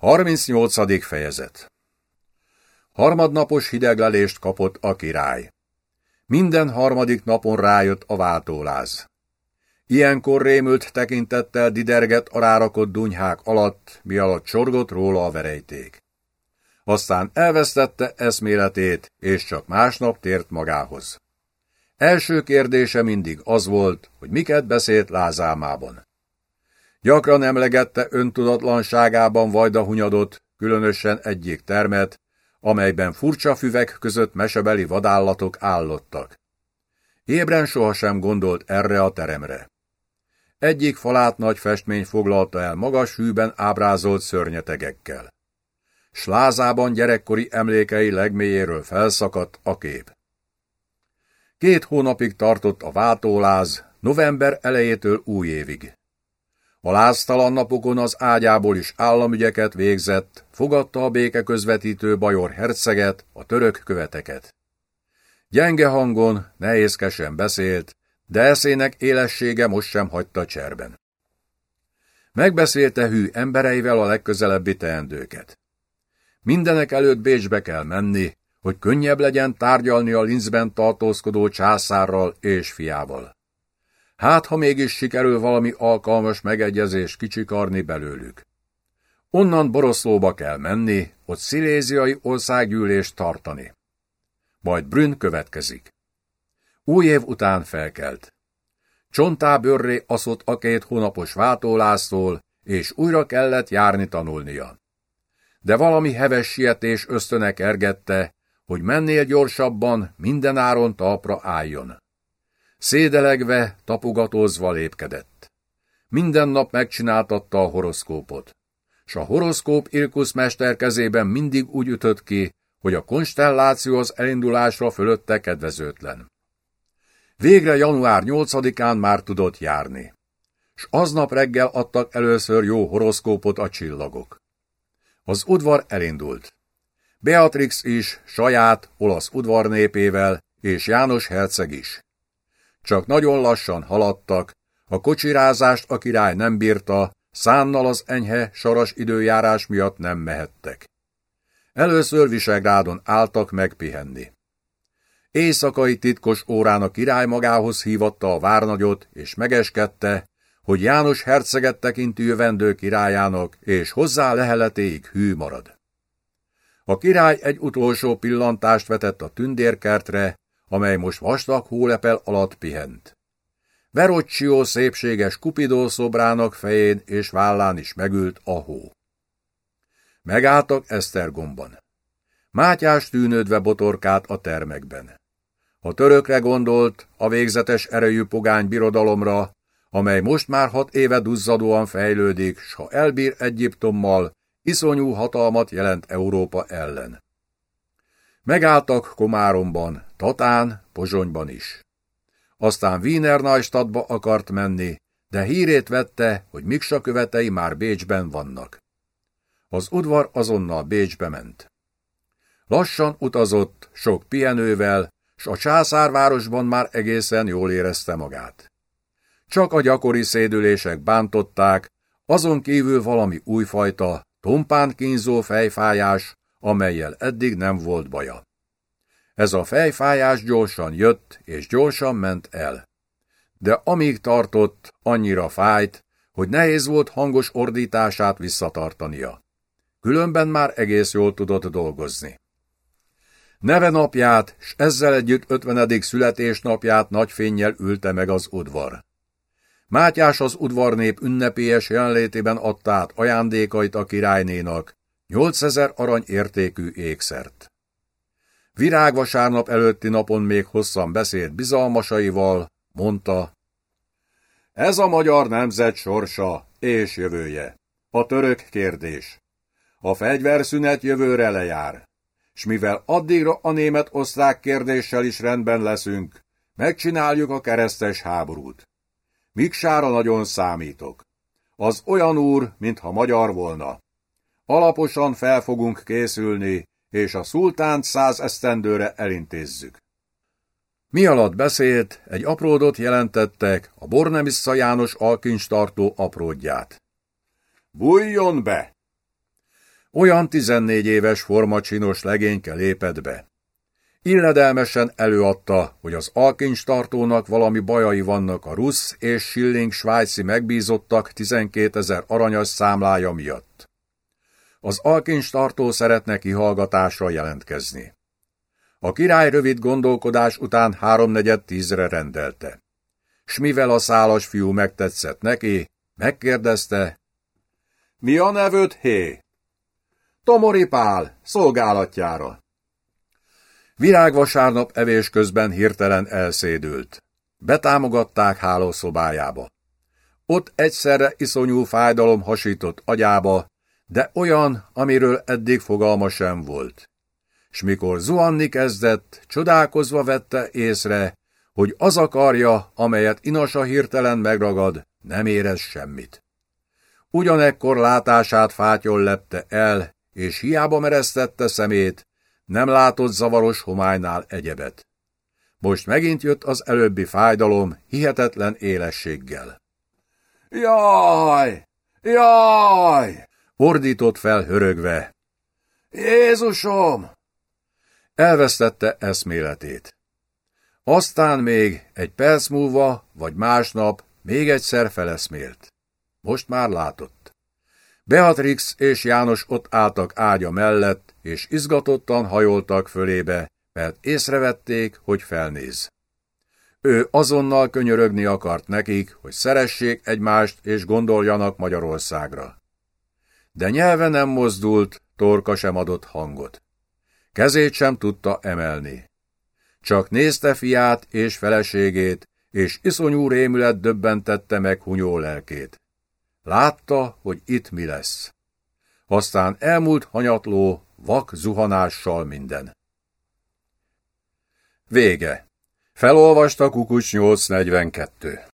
38. fejezet Harmadnapos hideglelést kapott a király. Minden harmadik napon rájött a váltóláz. Ilyenkor rémült tekintettel diderget a rárakott dunyhák alatt, mi alatt csorgott róla a verejték. Aztán elvesztette eszméletét, és csak másnap tért magához. Első kérdése mindig az volt, hogy miket beszélt lázálmában. Gyakran emlegette öntudatlanságában Vajda hunyadot, különösen egyik termet, amelyben furcsa füvek között mesebeli vadállatok állottak. Ébren sohasem gondolt erre a teremre. Egyik falát nagy festmény foglalta el magas hűben ábrázolt szörnyetegekkel. Slázában gyerekkori emlékei legmélyéről felszakadt a kép. Két hónapig tartott a váltóláz, november elejétől új évig. A láztalan napokon az ágyából is államügyeket végzett, fogadta a béke közvetítő bajor herceget, a török követeket. Gyenge hangon, nehézkesen beszélt, de eszének élessége most sem hagyta cserben. Megbeszélte hű embereivel a legközelebbi teendőket. Mindenek előtt Bécsbe kell menni, hogy könnyebb legyen tárgyalni a Linzben tartózkodó császárral és fiával. Hát, ha mégis sikerül valami alkalmas megegyezés kicsikarni belőlük. Onnan Boroszlóba kell menni, ott sziléziai országgyűlést tartani. Majd Brünn következik. Új év után felkelt. Csontá bőrré aszott a két hónapos váltólásztól, és újra kellett járni tanulnia. De valami heves sietés ösztönek ergette, hogy mennél gyorsabban, minden áron talpra álljon. Szédelegve, tapogatózva lépkedett. Minden nap megcsináltatta a horoszkópot, s a horoszkóp Irkusz mester kezében mindig úgy ütött ki, hogy a konstelláció az elindulásra fölötte kedvezőtlen. Végre január 8-án már tudott járni, s aznap reggel adtak először jó horoszkópot a csillagok. Az udvar elindult. Beatrix is, saját olasz udvarnépével, és János herceg is. Csak nagyon lassan haladtak, a kocsirázást a király nem bírta, szánnal az enyhe, saras időjárás miatt nem mehettek. Először Visegrádon álltak megpihenni. Éjszakai titkos órán a király magához hívatta a várnagyot, és megeskedte, hogy János herceget tekinti jövendő királyának, és hozzá leheletéig hű marad. A király egy utolsó pillantást vetett a tündérkertre, amely most vastag hólepel alatt pihent. Verocchio szépséges Kupidó szobrának fején és vállán is megült a hó. Megálltak Esztergomban. Mátyás tűnődve botorkált a termekben. A törökre gondolt, a végzetes erejű pogány birodalomra, amely most már hat éve duzzadóan fejlődik, s ha elbír Egyiptommal, iszonyú hatalmat jelent Európa ellen. Megálltak Komáromban, Tatán, Pozsonyban is. Aztán Wiener Neustadtba akart menni, de hírét vette, hogy Miksa követei már Bécsben vannak. Az udvar azonnal Bécsbe ment. Lassan utazott, sok pihenővel, s a császárvárosban már egészen jól érezte magát. Csak a gyakori szédülések bántották, azon kívül valami újfajta, tompán kínzó fejfájás, amelyel eddig nem volt baja. Ez a fejfájás gyorsan jött, és gyorsan ment el. De amíg tartott, annyira fájt, hogy nehéz volt hangos ordítását visszatartania. Különben már egész jól tudott dolgozni. Neve napját, s ezzel együtt ötvenedik születésnapját nagy fényjel ülte meg az udvar. Mátyás az udvarnép ünnepélyes jelenlétében adta át ajándékait a királynénak, 8000 arany értékű ékszert. Virágvasárnap előtti napon még hosszan beszélt bizalmasaival, mondta, ez a magyar nemzet sorsa és jövője. A török kérdés. A fegyverszünet jövőre lejár, s mivel addigra a német-osztrák kérdéssel is rendben leszünk, megcsináljuk a keresztes háborút. Miksára nagyon számítok. Az olyan úr, mintha magyar volna. Alaposan fel fogunk készülni, és a szultánt száz esztendőre elintézzük. Mi alatt beszélt, egy apródot jelentettek, a Bornemissza János alkincstartó apródját. Bújjon be! Olyan tizennégy éves formacsinos legényke lépett be. Illedelmesen előadta, hogy az alkincstartónak valami bajai vannak a rusz és Schilling svájci megbízottak 12 ezer aranyas számlája miatt. Az alkincstartó szeretne kihallgatásra jelentkezni. A király rövid gondolkodás után háromnegyed tízre rendelte. S mivel a szálas fiú megtetszett neki, megkérdezte, Mi a nevőd, hé? Tomori Pál, szolgálatjára. Virágvasárnap evés közben hirtelen elszédült. Betámogatták hálószobájába. Ott egyszerre iszonyú fájdalom hasított agyába, de olyan, amiről eddig fogalma sem volt. S mikor zuhanni kezdett, csodálkozva vette észre, hogy az a karja, amelyet Inasa hirtelen megragad, nem érez semmit. Ugyanekkor látását fátyol lepte el, és hiába meresztette szemét, nem látott zavaros homálynál egyebet. Most megint jött az előbbi fájdalom hihetetlen élességgel. Jaj! Jaj! Ordított fel hörögve. Jézusom! Elvesztette eszméletét. Aztán még egy perc múlva, vagy másnap még egyszer feleszmélt. Most már látott. Beatrix és János ott álltak ágya mellett, és izgatottan hajoltak fölébe, mert észrevették, hogy felnéz. Ő azonnal könyörögni akart nekik, hogy szeressék egymást és gondoljanak Magyarországra. De nyelve nem mozdult, torka sem adott hangot. Kezét sem tudta emelni. Csak nézte fiát és feleségét, és iszonyú rémület döbbentette meg hunyó lelkét. Látta, hogy itt mi lesz. Aztán elmúlt hanyatló, vak zuhanással minden. Vége. Felolvasta Kukucs 842.